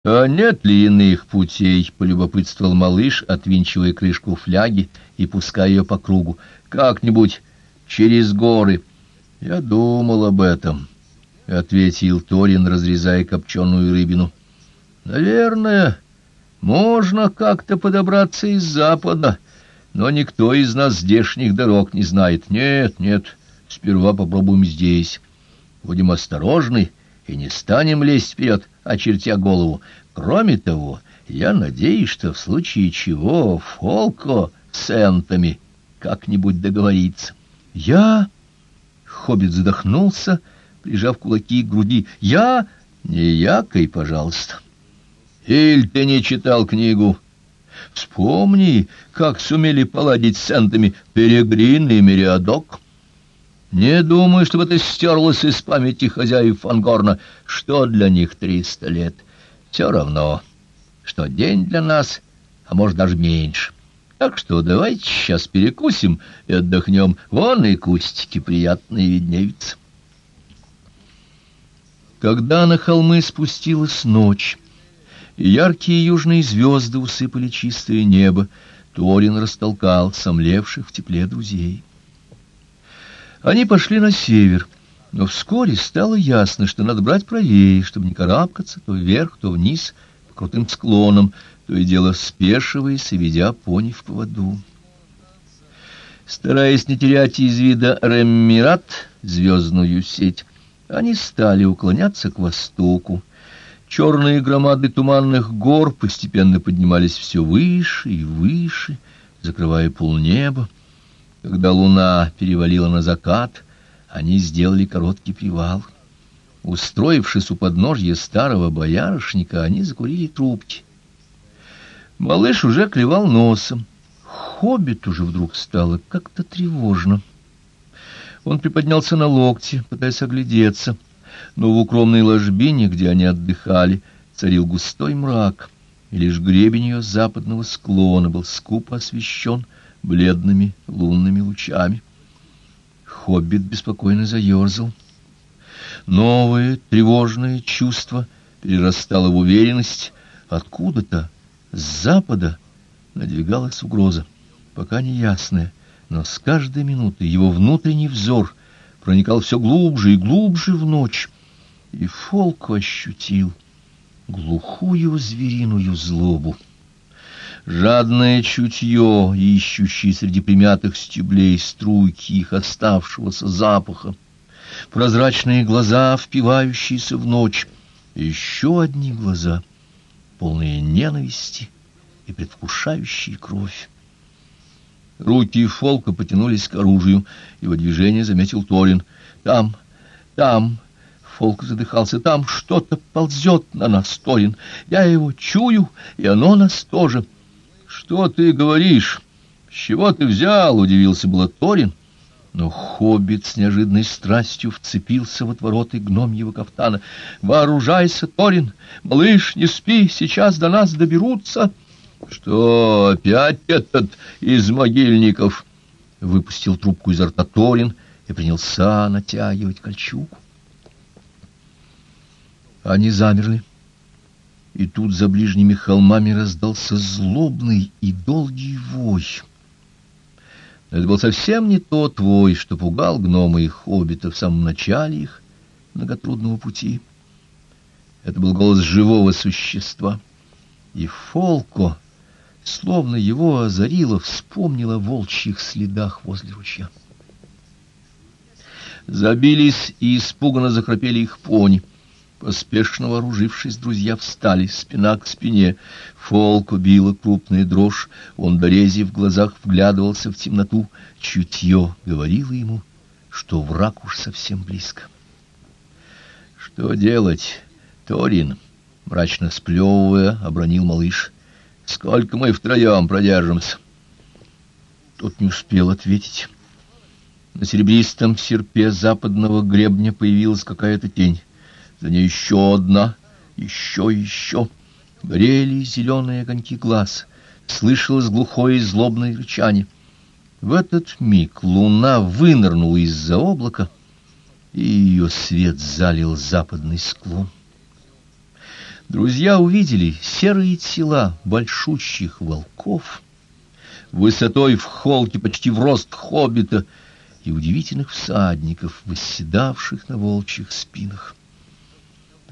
— А нет ли иных путей? — полюбопытствовал малыш, отвинчивая крышку фляги и пуская ее по кругу. — Как-нибудь через горы. — Я думал об этом, — ответил Торин, разрезая копченую рыбину. — Наверное, можно как-то подобраться из запада, но никто из нас здешних дорог не знает. Нет, нет, сперва попробуем здесь. Будем осторожны и не станем лезть вперед, очертя голову. Кроме того, я надеюсь, что в случае чего Фолко с Энтами как-нибудь договорится. Я... Хоббит задохнулся, прижав кулаки к груди. Я... Не якой, пожалуйста. Иль ты не читал книгу? Вспомни, как сумели поладить с Энтами Перегрин и Мириадок. Не думаю, чтобы это стерлось из памяти хозяев Фангорна, что для них триста лет. Все равно, что день для нас, а может даже меньше. Так что давайте сейчас перекусим и отдохнем. Вон и кустики приятные виднеются. Когда на холмы спустилась ночь, яркие южные звезды усыпали чистое небо, Торин растолкал сомлевших в тепле друзей. Они пошли на север, но вскоре стало ясно, что надо брать правее, чтобы не карабкаться то вверх, то вниз по крутым склонам, то и дело спешиваясь и ведя пони в поводу. Стараясь не терять из вида Реммират, звездную сеть, они стали уклоняться к востоку. Черные громады туманных гор постепенно поднимались все выше и выше, закрывая полнеба. Когда луна перевалила на закат, они сделали короткий привал. Устроившись у подножья старого боярышника, они закурили трубки. Малыш уже клевал носом. Хоббит уже вдруг стало как-то тревожно. Он приподнялся на локте, пытаясь оглядеться, но в укромной ложбине, где они отдыхали, царил густой мрак, и лишь гребень ее западного склона был скупо освещен бледными лунными лучами. Хоббит беспокойно заерзал. Новое тревожное чувство перерастало в уверенность. Откуда-то, с запада, надвигалась угроза, пока не ясная, но с каждой минутой его внутренний взор проникал все глубже и глубже в ночь, и Фолк ощутил глухую звериную злобу. Жадное чутье, ищущее среди примятых стеблей струйки их оставшегося запаха, прозрачные глаза, впивающиеся в ночь, еще одни глаза, полные ненависти и предвкушающие кровь. Руки Фолка потянулись к оружию, его движение заметил Торин. «Там, там...» Фолк задыхался. «Там что-то ползет на нас, Торин. Я его чую, и оно нас тоже». «Что ты говоришь? С чего ты взял?» — удивился было Торин. Но хоббит с неожиданной страстью вцепился в отвороты гномьего кафтана. «Вооружайся, Торин! Малыш, не спи, сейчас до нас доберутся!» «Что, опять этот из могильников?» Выпустил трубку изо рта Торин и принялся натягивать кольчугу. Они замерли. И тут за ближними холмами раздался злобный и долгий вой. Но это был совсем не тот вой, что пугал гнома и хоббита в самом начале их многотрудного пути. Это был голос живого существа. И Фолко, словно его озарило, вспомнила о волчьих следах возле ручья. Забились и испуганно захрапели их пони. Поспешно вооружившись, друзья встали спина к спине. Фолк убила крупная дрожь, он, дорезив в глазах, вглядывался в темноту. Чутье говорило ему, что враг уж совсем близко. — Что делать, Торин? — мрачно сплевывая, обронил малыш. — Сколько мы втроем продержимся? Тот не успел ответить. На серебристом серпе западного гребня появилась какая-то тень за ней еще одна, еще еще. Горели зеленые огоньки глаз, слышалось глухое и злобное рычание. В этот миг луна вынырнула из-за облака, и ее свет залил западный склон. Друзья увидели серые тела большущих волков, высотой в холке почти в рост хоббита и удивительных всадников, восседавших на волчьих спинах.